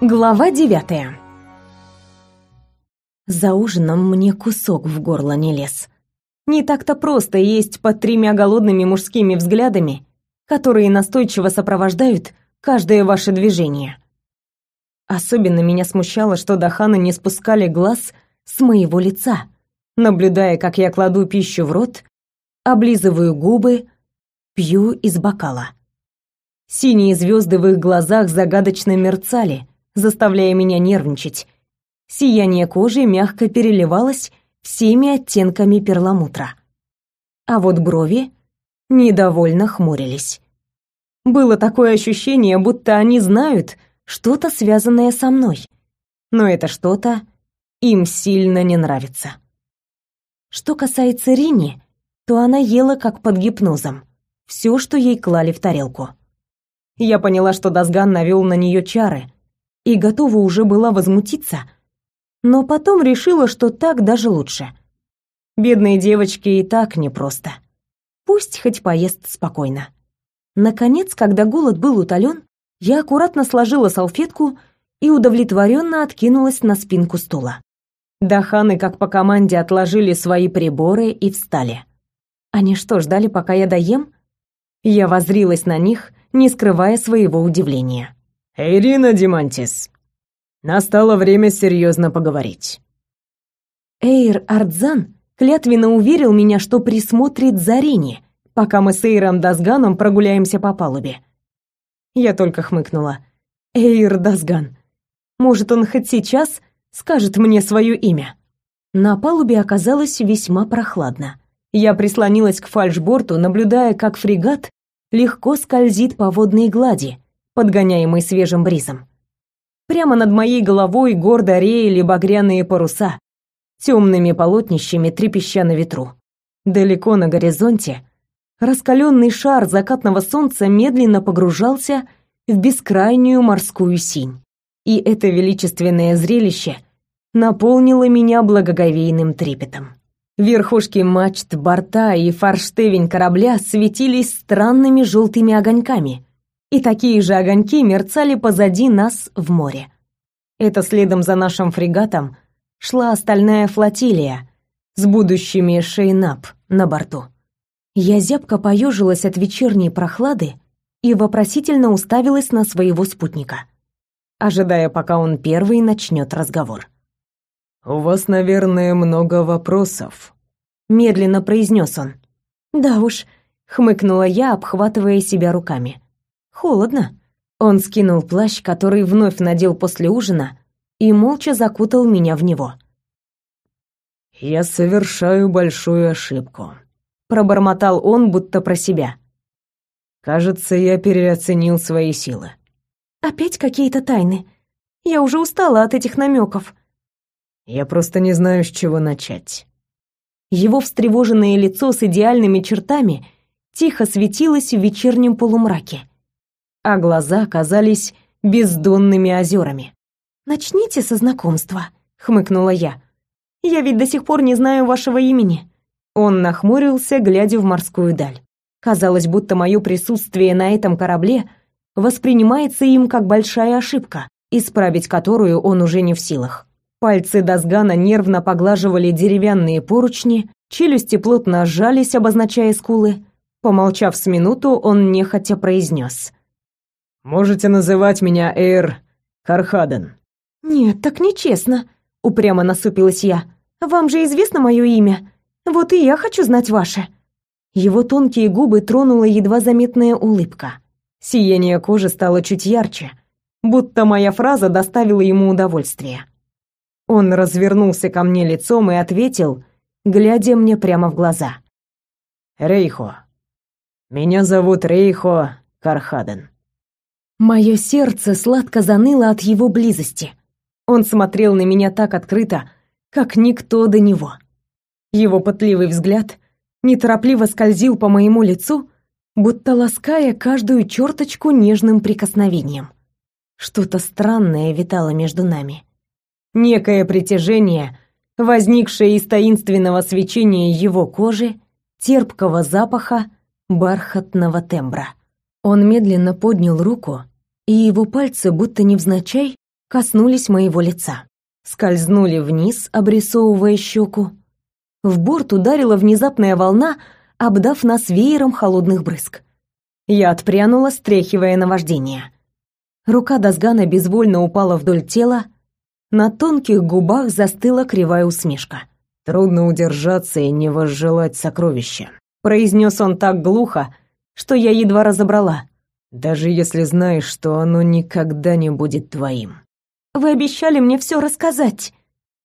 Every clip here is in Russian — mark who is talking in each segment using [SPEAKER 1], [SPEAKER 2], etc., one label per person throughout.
[SPEAKER 1] Глава девятая. За ужином мне кусок в горло не лез. Не так-то просто есть под тремя голодными мужскими взглядами, которые настойчиво сопровождают каждое ваше движение. Особенно меня смущало, что Даханы не спускали глаз с моего лица, наблюдая, как я кладу пищу в рот, облизываю губы, пью из бокала. Синие звезды в их глазах загадочно мерцали, заставляя меня нервничать. Сияние кожи мягко переливалось всеми оттенками перламутра. А вот брови недовольно хмурились. Было такое ощущение, будто они знают что-то связанное со мной. Но это что-то им сильно не нравится. Что касается Рини, то она ела как под гипнозом. Все, что ей клали в тарелку. Я поняла, что Дазган навел на нее чары, и готова уже была возмутиться, но потом решила, что так даже лучше. Бедные девочки и так непросто. Пусть хоть поест спокойно. Наконец, когда голод был утолен, я аккуратно сложила салфетку и удовлетворенно откинулась на спинку стула. Даханы, как по команде, отложили свои приборы и встали. Они что, ждали, пока я доем? Я воззрилась на них, не скрывая своего удивления.
[SPEAKER 2] «Ирина Димантис, настало время серьезно поговорить».
[SPEAKER 1] Эйр Ардзан клятвенно уверил меня, что присмотрит за Рини, пока мы с Эйром Дазганом прогуляемся по палубе. Я только хмыкнула. Эйр Дазган. Может, он хоть сейчас скажет мне свое имя? На палубе оказалось весьма прохладно. Я прислонилась к фальшборту, наблюдая, как фрегат легко скользит по водной глади, подгоняемый свежим бризом. Прямо над моей головой гордо реяли багряные паруса, темными полотнищами трепеща на ветру. Далеко на горизонте раскаленный шар закатного солнца медленно погружался в бескрайнюю морскую синь. И это величественное зрелище наполнило меня благоговейным трепетом. Верхушки мачт, борта и форштевень корабля светились странными желтыми огоньками, и такие же огоньки мерцали позади нас в море. Это следом за нашим фрегатом шла остальная флотилия с будущими шейнап на борту. Я зябко поежилась от вечерней прохлады и вопросительно уставилась на своего спутника, ожидая, пока он первый начнет разговор.
[SPEAKER 2] «У вас, наверное, много вопросов», —
[SPEAKER 1] медленно произнес он. «Да уж», — хмыкнула я, обхватывая себя руками. Холодно. Он скинул плащ, который вновь надел после ужина, и молча закутал меня в него.
[SPEAKER 2] «Я совершаю большую ошибку», —
[SPEAKER 1] пробормотал он, будто про себя.
[SPEAKER 2] «Кажется, я переоценил свои силы».
[SPEAKER 1] «Опять какие-то тайны? Я уже устала от этих намеков».
[SPEAKER 2] «Я просто не знаю, с чего начать».
[SPEAKER 1] Его встревоженное лицо с идеальными чертами тихо светилось в вечернем полумраке а глаза казались бездонными озерами. «Начните со знакомства», — хмыкнула я. «Я ведь до сих пор не знаю вашего имени». Он нахмурился, глядя в морскую даль. Казалось, будто мое присутствие на этом корабле воспринимается им как большая ошибка, исправить которую он уже не в силах. Пальцы Дазгана нервно поглаживали деревянные поручни, челюсти плотно сжались, обозначая скулы. Помолчав с минуту, он нехотя произнес.
[SPEAKER 2] Можете называть меня Эйр Кархаден.
[SPEAKER 1] Нет, так нечестно, упрямо насупилась я. Вам же известно мое имя. Вот и я хочу знать ваше. Его тонкие губы тронула едва заметная улыбка. Сияние кожи стало чуть ярче, будто моя фраза доставила ему удовольствие. Он развернулся ко мне лицом и ответил, глядя мне прямо в глаза.
[SPEAKER 2] «Рейхо. Меня зовут Рейхо Кархаден».
[SPEAKER 1] Мое сердце сладко заныло от его близости. Он смотрел на меня так открыто, как никто до него. Его пытливый взгляд неторопливо скользил по моему лицу, будто лаская каждую черточку нежным прикосновением. Что-то странное витало между нами. Некое притяжение, возникшее из таинственного свечения его кожи, терпкого запаха, бархатного тембра. Он медленно поднял руку, и его пальцы, будто невзначай, коснулись моего лица. Скользнули вниз, обрисовывая щеку. В борт ударила внезапная волна, обдав нас веером холодных брызг. Я отпрянула, стряхивая наваждение. Рука Дазгана безвольно упала вдоль тела, на тонких губах застыла кривая усмешка.
[SPEAKER 2] «Трудно удержаться и не возжелать сокровища», —
[SPEAKER 1] произнес он так глухо, что я едва разобрала.
[SPEAKER 2] «Даже если знаешь, что оно никогда не будет твоим».
[SPEAKER 1] «Вы обещали мне все рассказать».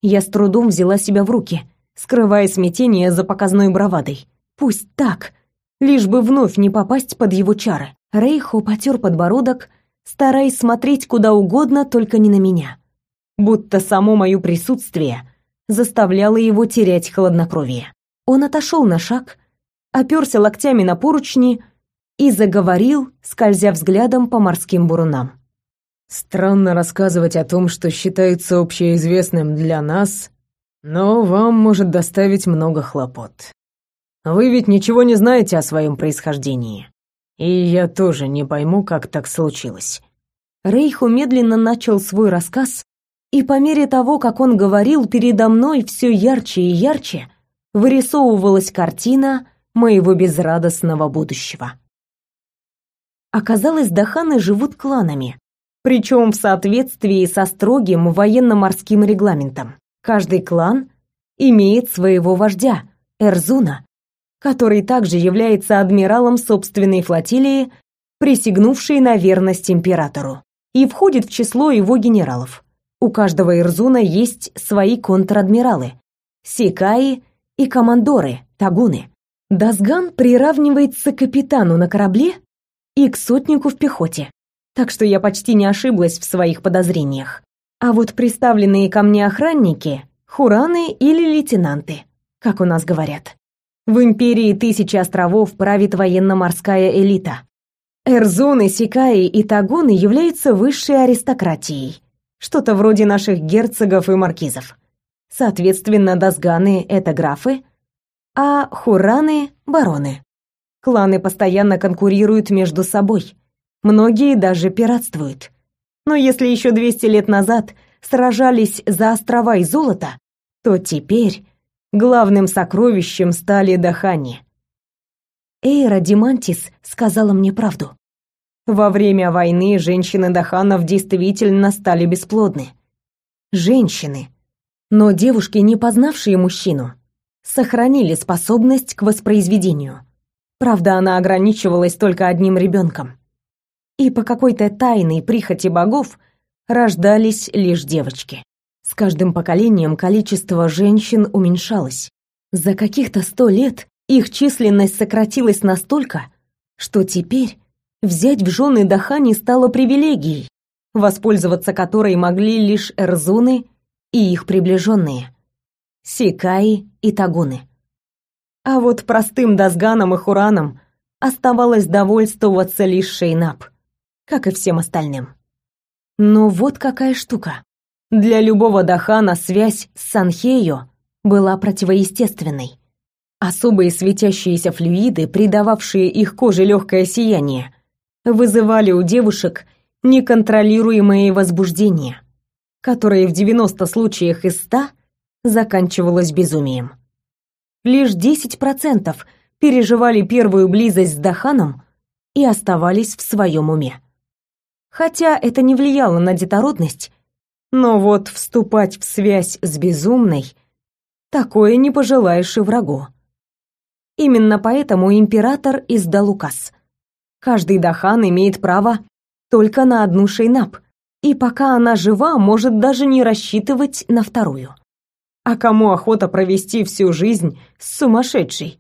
[SPEAKER 1] Я с трудом взяла себя в руки, скрывая смятение за показной бравадой. «Пусть так, лишь бы вновь не попасть под его чары». Рейхо потер подбородок, стараясь смотреть куда угодно, только не на меня. Будто само мое присутствие заставляло его терять хладнокровие. Он отошел на шаг, оперся локтями на поручни и заговорил, скользя взглядом по морским бурунам.
[SPEAKER 2] «Странно рассказывать о том, что считается общеизвестным для нас, но вам может доставить много хлопот. Вы ведь ничего не знаете о своем происхождении. И я тоже не пойму, как так случилось».
[SPEAKER 1] Рейху медленно начал свой рассказ, и по мере того, как он говорил, передо мной все ярче и ярче вырисовывалась картина моего безрадостного будущего. Оказалось, даханы живут кланами, причем в соответствии со строгим военно-морским регламентом. Каждый клан имеет своего вождя, Эрзуна, который также является адмиралом собственной флотилии, присягнувшей на верность императору, и входит в число его генералов. У каждого Эрзуна есть свои контр-адмиралы, секаи и командоры, тагуны. Дасган приравнивается к капитану на корабле и к сотнику в пехоте. Так что я почти не ошиблась в своих подозрениях. А вот представленные ко мне охранники — хураны или лейтенанты, как у нас говорят. В империи тысячи островов правит военно-морская элита. Эрзоны, Сикаи и Тагоны являются высшей аристократией, что-то вроде наших герцогов и маркизов. Соответственно, Дасганы — это графы, а Хураны — бароны. Кланы постоянно конкурируют между собой. Многие даже пиратствуют. Но если еще 200 лет назад сражались за острова и золото, то теперь Главным сокровищем стали Дахани. Эйра Димантис сказала мне правду. Во время войны женщины Даханов действительно стали бесплодны. Женщины, но девушки, не познавшие мужчину, сохранили способность к воспроизведению. Правда, она ограничивалась только одним ребенком. И по какой-то тайной прихоти богов рождались лишь девочки. С каждым поколением количество женщин уменьшалось. За каких-то сто лет их численность сократилась настолько, что теперь взять в жены Дахани стало привилегией, воспользоваться которой могли лишь эрзуны и их приближенные, сикаи и тагуны. А вот простым дазганам и хуранам оставалось довольствоваться лишь Шейнап, как и всем остальным. Но вот какая штука. Для любого Дахана связь с Санхею была противоестественной. Особые светящиеся флюиды, придававшие их коже легкое сияние, вызывали у девушек неконтролируемое возбуждение, которое в 90 случаях из 100 заканчивалось безумием. Лишь 10% переживали первую близость с Даханом и оставались в своем уме. Хотя это не влияло на детородность, но вот вступать в связь с безумной такое не пожелаешь и врагу. Именно поэтому император издал указ. Каждый дахан имеет право только на одну шейнап, и пока она жива, может даже не рассчитывать на вторую. А кому охота провести всю жизнь с сумасшедшей?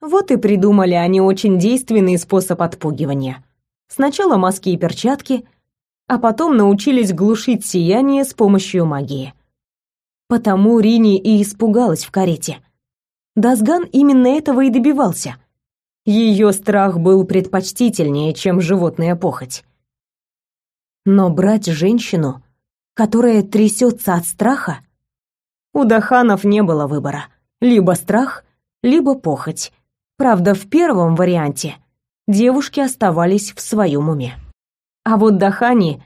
[SPEAKER 1] Вот и придумали они очень действенный способ отпугивания. Сначала маски и перчатки – а потом научились глушить сияние с помощью магии. Потому Рини и испугалась в карете. Дасган именно этого и добивался. Ее страх был предпочтительнее, чем животная похоть. Но брать женщину, которая трясется от страха, у Даханов не было выбора. Либо страх, либо похоть. Правда, в первом варианте девушки оставались в своем уме. А вот Дахани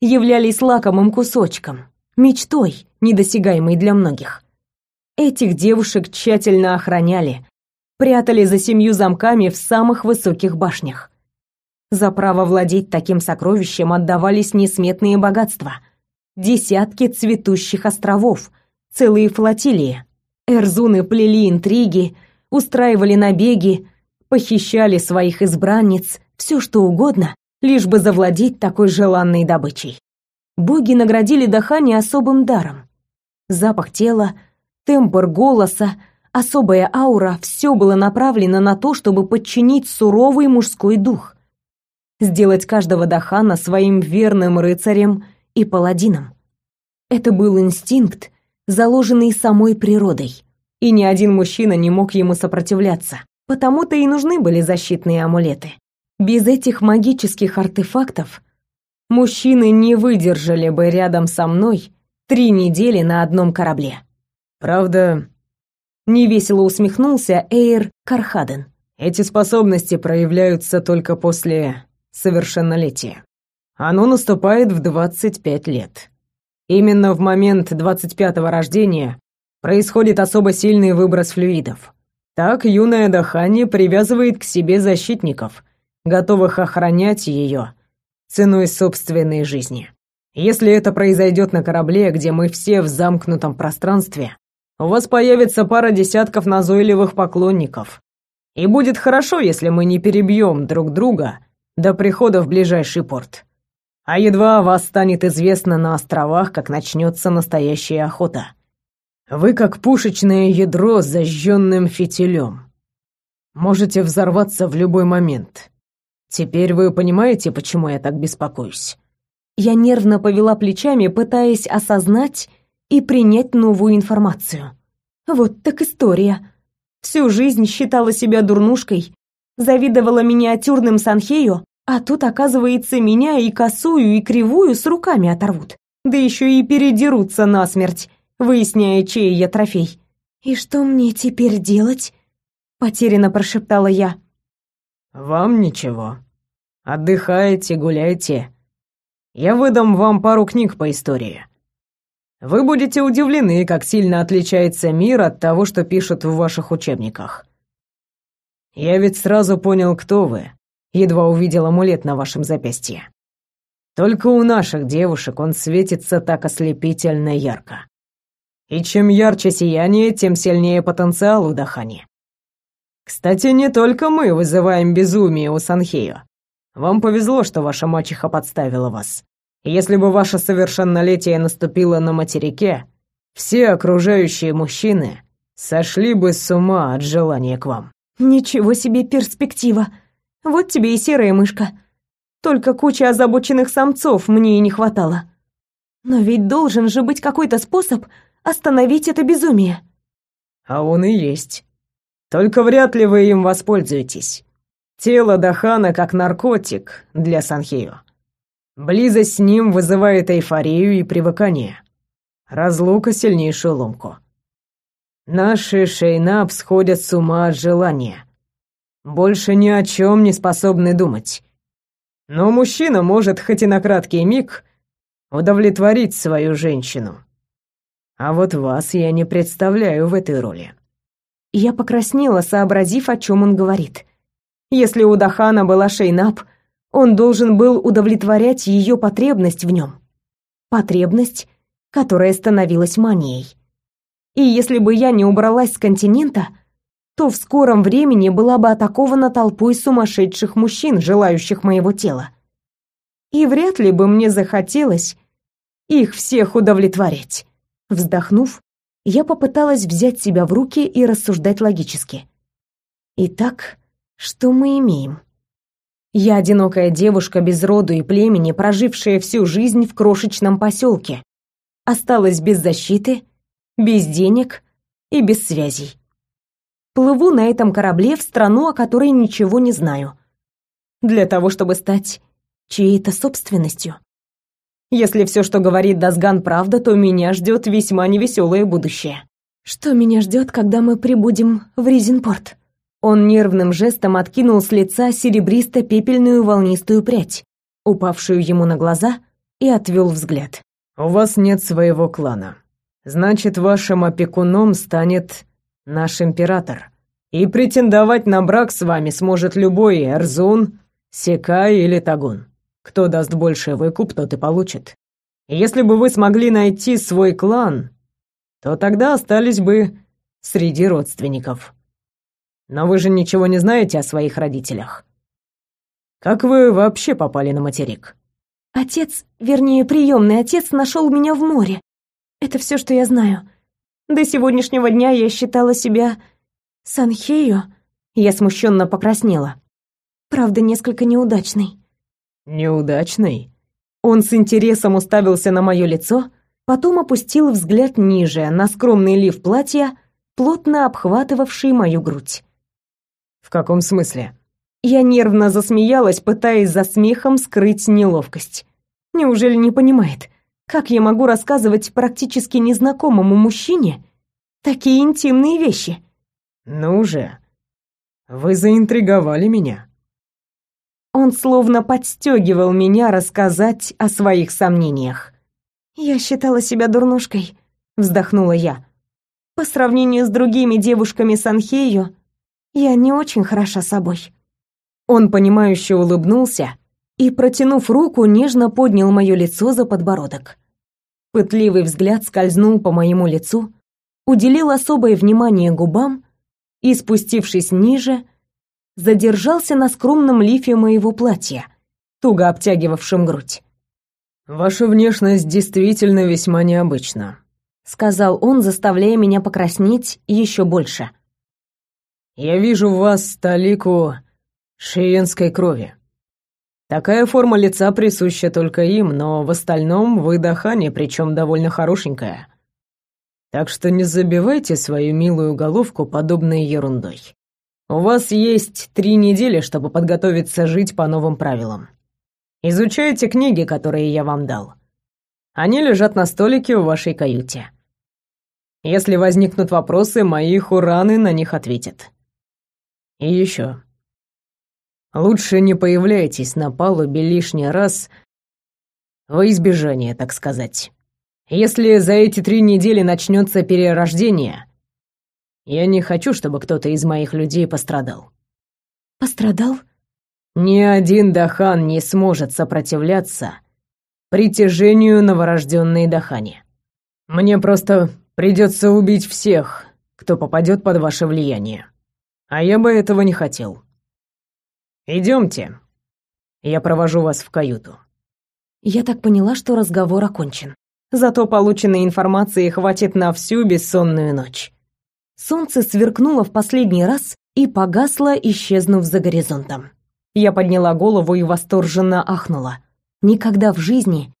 [SPEAKER 1] являлись лакомым кусочком, мечтой, недосягаемой для многих. Этих девушек тщательно охраняли, прятали за семью замками в самых высоких башнях. За право владеть таким сокровищем отдавались несметные богатства. Десятки цветущих островов, целые флотилии. Эрзуны плели интриги, устраивали набеги, похищали своих избранниц, все что угодно, лишь бы завладеть такой желанной добычей. Боги наградили Дахани особым даром. Запах тела, тембр голоса, особая аура — все было направлено на то, чтобы подчинить суровый мужской дух сделать каждого Дахана своим верным рыцарем и паладином. Это был инстинкт, заложенный самой природой, и ни один мужчина не мог ему сопротивляться. Потому-то и нужны были защитные амулеты. Без этих магических артефактов мужчины не выдержали бы рядом со мной три недели на одном корабле.
[SPEAKER 2] Правда,
[SPEAKER 1] невесело усмехнулся Эйр Кархаден.
[SPEAKER 2] Эти способности проявляются только после совершеннолетия. Оно наступает в 25 лет. Именно в момент 25-го рождения происходит особо сильный выброс флюидов. Так юная Дахани привязывает к себе защитников, готовых охранять ее ценой собственной жизни. Если это произойдет на корабле, где мы все в замкнутом пространстве, у вас появится пара десятков назойливых поклонников. И будет хорошо, если мы не перебьем друг друга до прихода в ближайший порт. А едва вас станет известно на островах, как начнется настоящая охота. Вы как пушечное ядро с зажженным фитилем. Можете взорваться в любой момент. Теперь вы понимаете, почему я так беспокоюсь?»
[SPEAKER 1] Я нервно повела плечами, пытаясь осознать и принять новую информацию. Вот так история. Всю жизнь считала себя дурнушкой, завидовала миниатюрным Санхею, а тут, оказывается, меня и косую, и кривую с руками оторвут. Да еще и передерутся насмерть, выясняя, чей я трофей. «И что мне теперь делать?» — потерянно прошептала я.
[SPEAKER 2] «Вам ничего. Отдыхайте, гуляйте. Я выдам вам пару книг по истории. Вы будете удивлены, как сильно отличается мир от того, что пишут в ваших учебниках. Я ведь сразу понял, кто вы, едва увидел амулет на вашем запястье. Только у наших девушек он светится так ослепительно ярко. И чем ярче сияние, тем сильнее потенциал у Дахани. Кстати, не только мы вызываем безумие у Санхео. Вам повезло, что ваша мачеха подставила вас. Если бы ваше совершеннолетие наступило на материке, все окружающие мужчины сошли бы с ума от желания к вам.
[SPEAKER 1] Ничего себе перспектива. Вот тебе и серая мышка. Только кучи озабоченных самцов мне и не хватало. Но ведь должен же быть какой-то способ остановить это безумие.
[SPEAKER 2] А он и есть. Только вряд ли вы им воспользуетесь. Тело Дахана как наркотик для Санхео. Близость с ним вызывает эйфорию и привыкание. Разлука — сильнейшую ломку. Наши шейнап сходят с ума от желания. Больше ни о чем не способны думать. Но мужчина может хоть и на краткий миг удовлетворить свою женщину. А вот вас я не представляю в этой роли.
[SPEAKER 1] Я покраснела, сообразив, о чем он говорит. Если у Дахана была шейнап, он должен был удовлетворять ее потребность в нем. Потребность, которая становилась манией. И если бы я не убралась с континента, то в скором времени была бы атакована толпой сумасшедших мужчин, желающих моего тела. И вряд ли бы мне захотелось их всех удовлетворять. Вздохнув, я попыталась взять себя в руки и рассуждать логически. Итак, что мы имеем? Я одинокая девушка без роду и племени, прожившая всю жизнь в крошечном поселке. Осталась без защиты без денег и без связей. Плыву на этом корабле в страну, о которой ничего не знаю. Для того, чтобы стать чьей-то собственностью. Если все, что говорит Дасган, правда, то меня ждет весьма невеселое будущее. Что меня ждет, когда мы прибудем в Ризенпорт? Он нервным жестом откинул с лица серебристо-пепельную волнистую прядь, упавшую ему на глаза, и отвел взгляд.
[SPEAKER 2] «У вас нет своего клана. Значит, вашим опекуном станет наш император. И претендовать на брак с вами сможет любой Эрзун, Секай или Тагун. Кто даст больше выкуп, тот и получит. Если бы вы смогли найти свой клан, то тогда остались бы среди родственников. Но вы же ничего не знаете о своих родителях. Как вы вообще попали на материк?
[SPEAKER 1] Отец, вернее, приемный отец нашел меня в море. Это все, что я знаю. До сегодняшнего дня я считала себя Санхею. Я смущенно покраснела. Правда, несколько неудачной.
[SPEAKER 2] Неудачной?
[SPEAKER 1] Он с интересом уставился на мое лицо, потом опустил взгляд ниже, на скромный лиф платья, плотно обхватывавший мою грудь.
[SPEAKER 2] В каком смысле?
[SPEAKER 1] Я нервно засмеялась, пытаясь за смехом скрыть неловкость. Неужели не понимает, как я могу рассказывать практически незнакомому мужчине такие интимные вещи?
[SPEAKER 2] Ну же, вы заинтриговали меня.
[SPEAKER 1] Он словно подстегивал меня рассказать о своих сомнениях. Я считала себя дурнушкой, вздохнула я. По сравнению с другими девушками Санхею, я не очень хороша собой. Он понимающе улыбнулся и, протянув руку, нежно поднял мое лицо за подбородок. Пытливый взгляд скользнул по моему лицу, уделил особое внимание губам и, спустившись ниже, задержался на скромном лифе моего платья, туго обтягивавшем грудь.
[SPEAKER 2] «Ваша внешность действительно весьма необычна», —
[SPEAKER 1] сказал он, заставляя меня покраснеть еще больше.
[SPEAKER 2] Я вижу в вас столику шиенской крови. Такая форма лица присуща только им, но в остальном вы дахани, причем довольно хорошенькая. Так что не забивайте свою милую головку подобной ерундой. У вас есть три недели, чтобы подготовиться жить по новым правилам. Изучайте книги, которые я вам дал. Они лежат на столике в вашей каюте. Если возникнут вопросы, мои хураны на них ответят. И еще. Лучше не появляйтесь на палубе лишний раз во избежание, так сказать. Если за эти три недели начнется перерождение, я не хочу, чтобы кто-то из моих людей пострадал.
[SPEAKER 1] Пострадал?
[SPEAKER 2] Ни один Дахан не сможет сопротивляться притяжению новорожденной Дахани. Мне просто придется убить всех, кто попадет под ваше влияние. А я бы этого не хотел. Идемте. Я провожу вас в каюту.
[SPEAKER 1] Я так поняла, что разговор окончен. Зато полученной информации хватит на всю бессонную ночь. Солнце сверкнуло в последний раз и погасло, исчезнув за горизонтом. Я подняла голову и восторженно ахнула. Никогда в жизни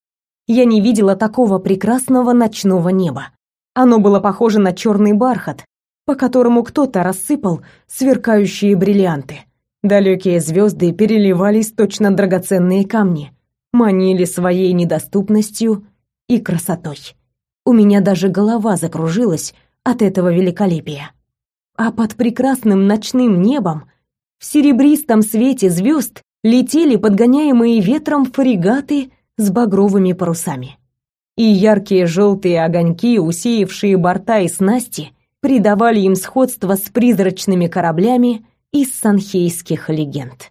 [SPEAKER 1] я не видела такого прекрасного ночного неба. Оно было похоже на черный бархат, по которому кто-то рассыпал сверкающие бриллианты. Далекие звезды переливались точно драгоценные камни, манили своей недоступностью и красотой. У меня даже голова закружилась от этого великолепия. А под прекрасным ночным небом, в серебристом свете звезд, летели подгоняемые ветром фрегаты с багровыми парусами. И яркие желтые огоньки, усеявшие борта и снасти, придавали им сходство с призрачными кораблями из санхейских легенд.